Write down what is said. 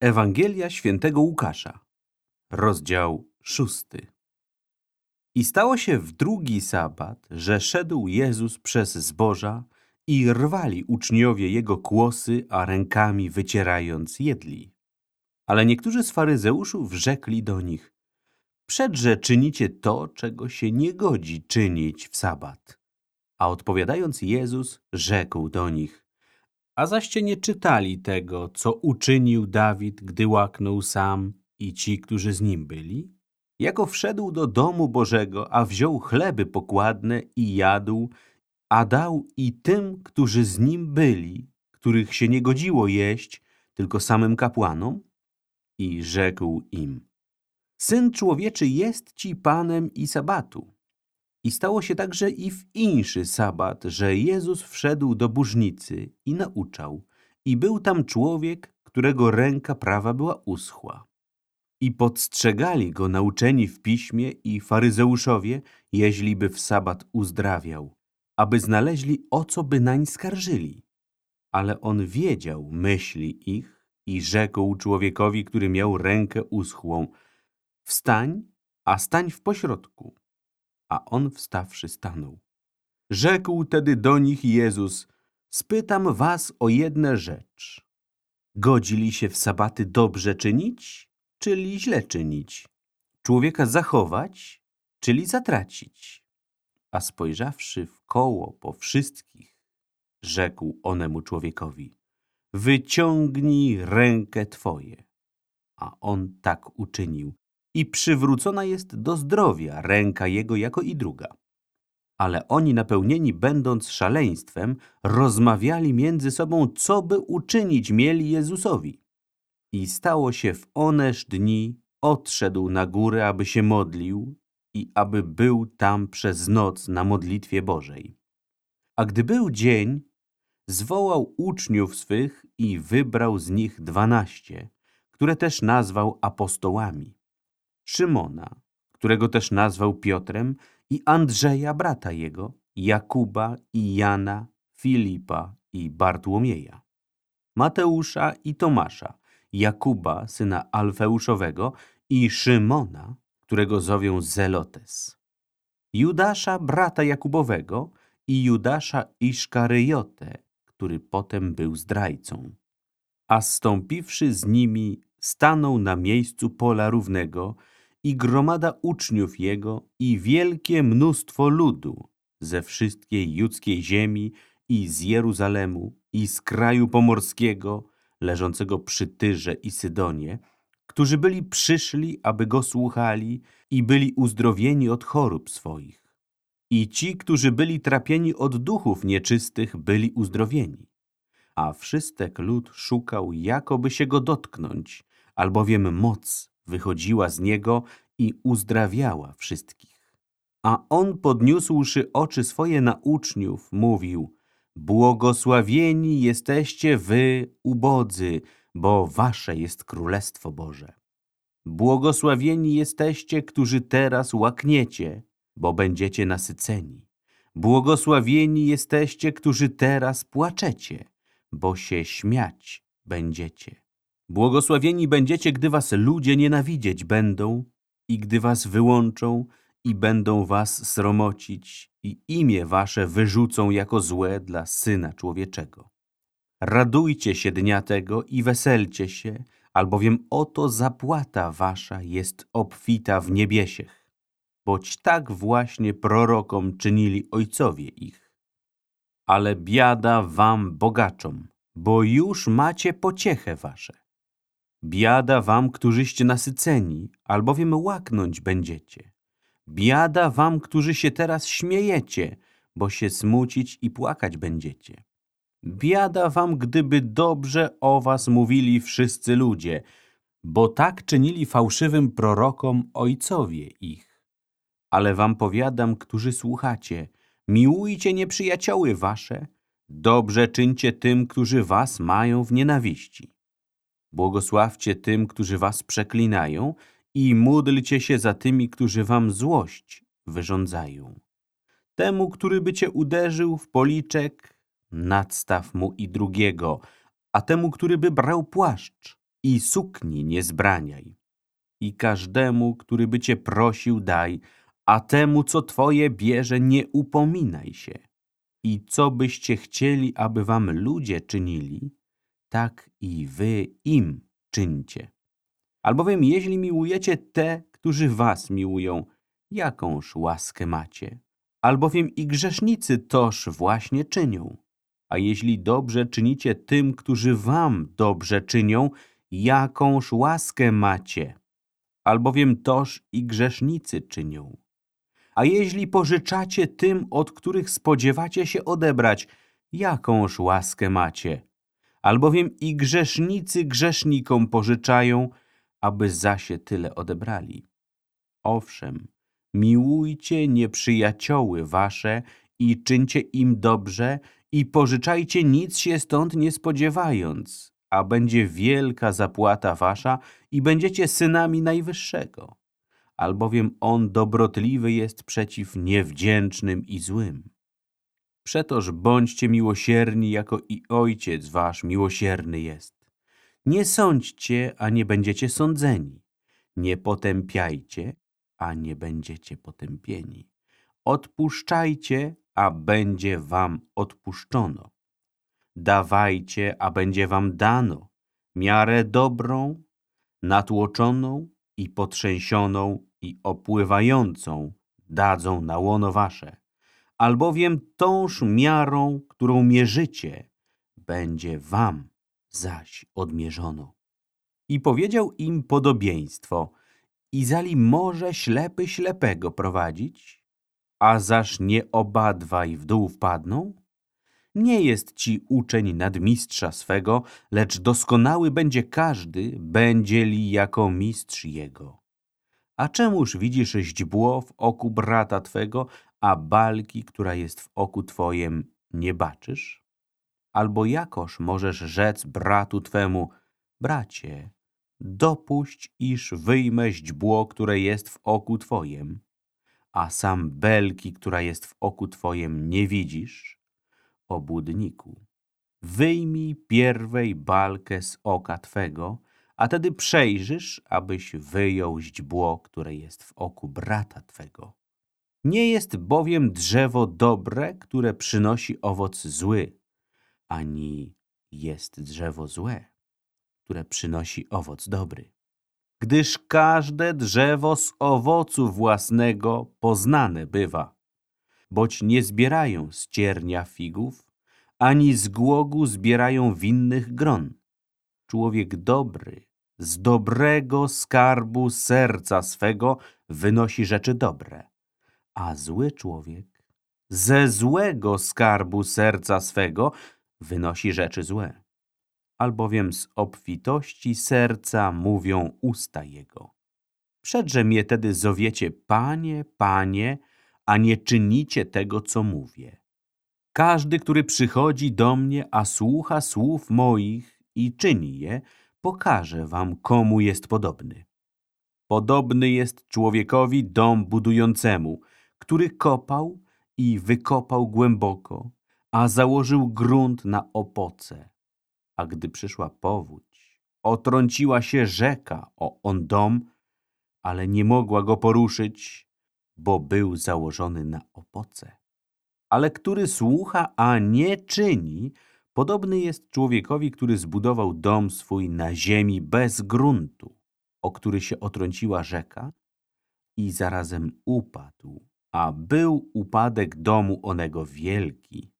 Ewangelia świętego Łukasza, rozdział szósty. I stało się w drugi sabat, że szedł Jezus przez zboża i rwali uczniowie Jego kłosy, a rękami wycierając jedli. Ale niektórzy z faryzeuszów rzekli do nich, przedże czynicie to, czego się nie godzi czynić w sabat. A odpowiadając Jezus, rzekł do nich, a zaście nie czytali tego, co uczynił Dawid, gdy łaknął sam i ci, którzy z nim byli? Jako wszedł do domu Bożego, a wziął chleby pokładne i jadł, a dał i tym, którzy z nim byli, których się nie godziło jeść, tylko samym kapłanom? I rzekł im, Syn człowieczy jest ci panem i sabatu. I stało się także i w inszy sabat, że Jezus wszedł do burznicy i nauczał. I był tam człowiek, którego ręka prawa była uschła. I podstrzegali go nauczeni w piśmie i faryzeuszowie, jeźliby w sabat uzdrawiał, aby znaleźli o co by nań skarżyli. Ale on wiedział myśli ich i rzekł człowiekowi, który miał rękę uschłą, wstań, a stań w pośrodku a on wstawszy stanął. Rzekł tedy do nich Jezus, spytam was o jedną rzecz. Godzili się w sabaty dobrze czynić, czyli źle czynić? Człowieka zachować, czyli zatracić? A spojrzawszy w koło po wszystkich, rzekł onemu człowiekowi, wyciągnij rękę twoje. A on tak uczynił i przywrócona jest do zdrowia ręka jego jako i druga. Ale oni napełnieni będąc szaleństwem, rozmawiali między sobą, co by uczynić mieli Jezusowi. I stało się w oneż dni, odszedł na górę, aby się modlił i aby był tam przez noc na modlitwie Bożej. A gdy był dzień, zwołał uczniów swych i wybrał z nich dwanaście, które też nazwał apostołami Szymona, którego też nazwał Piotrem, i Andrzeja, brata jego, Jakuba i Jana, Filipa i Bartłomieja, Mateusza i Tomasza, Jakuba, syna Alfeuszowego i Szymona, którego zowią Zelotes, Judasza, brata Jakubowego i Judasza Iszkaryjotę, który potem był zdrajcą. A stąpiwszy z nimi, stanął na miejscu pola równego i gromada uczniów jego i wielkie mnóstwo ludu ze wszystkiej judzkiej ziemi i z Jeruzalemu i z kraju pomorskiego, leżącego przy Tyrze i Sydonie, którzy byli przyszli, aby go słuchali i byli uzdrowieni od chorób swoich. I ci, którzy byli trapieni od duchów nieczystych, byli uzdrowieni. A wszystek lud szukał, jakoby się go dotknąć, albowiem moc wychodziła z niego i uzdrawiała wszystkich. A on podniósłszy oczy swoje na uczniów, mówił Błogosławieni jesteście wy, ubodzy, bo wasze jest Królestwo Boże. Błogosławieni jesteście, którzy teraz łakniecie, bo będziecie nasyceni. Błogosławieni jesteście, którzy teraz płaczecie, bo się śmiać będziecie. Błogosławieni będziecie, gdy was ludzie nienawidzieć będą i gdy was wyłączą i będą was sromocić i imię wasze wyrzucą jako złe dla Syna Człowieczego. Radujcie się dnia tego i weselcie się, albowiem oto zapłata wasza jest obfita w niebiesiech, boć tak właśnie prorokom czynili ojcowie ich. Ale biada wam bogaczom, bo już macie pociechę wasze. Biada wam, którzyście nasyceni, albowiem łaknąć będziecie. Biada wam, którzy się teraz śmiejecie, bo się smucić i płakać będziecie. Biada wam, gdyby dobrze o was mówili wszyscy ludzie, bo tak czynili fałszywym prorokom ojcowie ich. Ale wam powiadam, którzy słuchacie, miłujcie nieprzyjacioły wasze, dobrze czyńcie tym, którzy was mają w nienawiści. Błogosławcie tym, którzy was przeklinają i módlcie się za tymi, którzy wam złość wyrządzają. Temu, który by cię uderzył w policzek, nadstaw mu i drugiego, a temu, który by brał płaszcz, i sukni nie zbraniaj. I każdemu, który by cię prosił, daj, a temu, co twoje bierze, nie upominaj się. I co byście chcieli, aby wam ludzie czynili, tak i wy im czyńcie. Albowiem jeśli miłujecie te, którzy was miłują, jakąż łaskę macie? Albowiem i grzesznicy toż właśnie czynią. A jeśli dobrze czynicie tym, którzy wam dobrze czynią, jakąż łaskę macie? Albowiem toż i grzesznicy czynią. A jeśli pożyczacie tym, od których spodziewacie się odebrać, jakąż łaskę macie? Albowiem i grzesznicy grzesznikom pożyczają, aby zasie tyle odebrali. Owszem, miłujcie nieprzyjacioły wasze i czyńcie im dobrze i pożyczajcie nic się stąd nie spodziewając, a będzie wielka zapłata wasza i będziecie synami Najwyższego. Albowiem On dobrotliwy jest przeciw niewdzięcznym i złym. Przetoż bądźcie miłosierni, jako i Ojciec wasz miłosierny jest. Nie sądźcie, a nie będziecie sądzeni. Nie potępiajcie, a nie będziecie potępieni. Odpuszczajcie, a będzie wam odpuszczono. Dawajcie, a będzie wam dano. Miarę dobrą, natłoczoną i potrzęsioną i opływającą dadzą na łono wasze. Albowiem tąż miarą, którą mierzycie, będzie wam zaś odmierzono. I powiedział im podobieństwo, Izali może ślepy ślepego prowadzić, a zaż nie obadwaj w dół wpadną? Nie jest ci uczeń nadmistrza swego, lecz doskonały będzie każdy, będzie li jako mistrz jego. A czemuż widzisz źdźbło w oku brata twego, a balki, która jest w oku twojem, nie baczysz? Albo jakoż możesz rzec bratu twemu, bracie, dopuść, iż wyjmę źdźbło, które jest w oku twojem, a sam belki, która jest w oku twojem, nie widzisz? Obłudniku, wyjmij pierwej balkę z oka twego, a tedy przejrzysz, abyś wyjął źdźbło, które jest w oku brata twego. Nie jest bowiem drzewo dobre, które przynosi owoc zły, ani jest drzewo złe, które przynosi owoc dobry. Gdyż każde drzewo z owocu własnego poznane bywa, boć nie zbierają z ciernia figów, ani z głogu zbierają winnych gron. Człowiek dobry z dobrego skarbu serca swego wynosi rzeczy dobre, a zły człowiek ze złego skarbu serca swego wynosi rzeczy złe, albowiem z obfitości serca mówią usta jego. Przedże mnie tedy zowiecie Panie, Panie, a nie czynicie tego, co mówię. Każdy, który przychodzi do mnie, a słucha słów moich i czyni je, pokaże wam, komu jest podobny. Podobny jest człowiekowi dom budującemu, który kopał i wykopał głęboko, a założył grunt na opoce. A gdy przyszła powódź, otrąciła się rzeka o on dom, ale nie mogła go poruszyć, bo był założony na opoce. Ale który słucha, a nie czyni, podobny jest człowiekowi, który zbudował dom swój na ziemi bez gruntu, o który się otrąciła rzeka i zarazem upadł, a był upadek domu onego wielki.